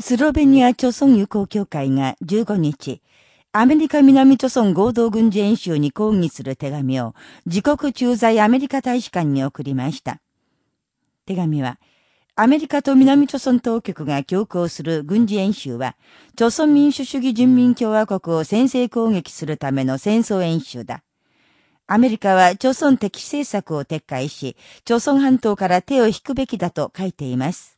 スロベニア朝鮮友好協会が15日、アメリカ南朝鮮合同軍事演習に抗議する手紙を自国駐在アメリカ大使館に送りました。手紙は、アメリカと南朝鮮当局が強行する軍事演習は、朝鮮民主主義人民共和国を先制攻撃するための戦争演習だ。アメリカは朝鮮敵政策を撤回し、朝鮮半島から手を引くべきだと書いています。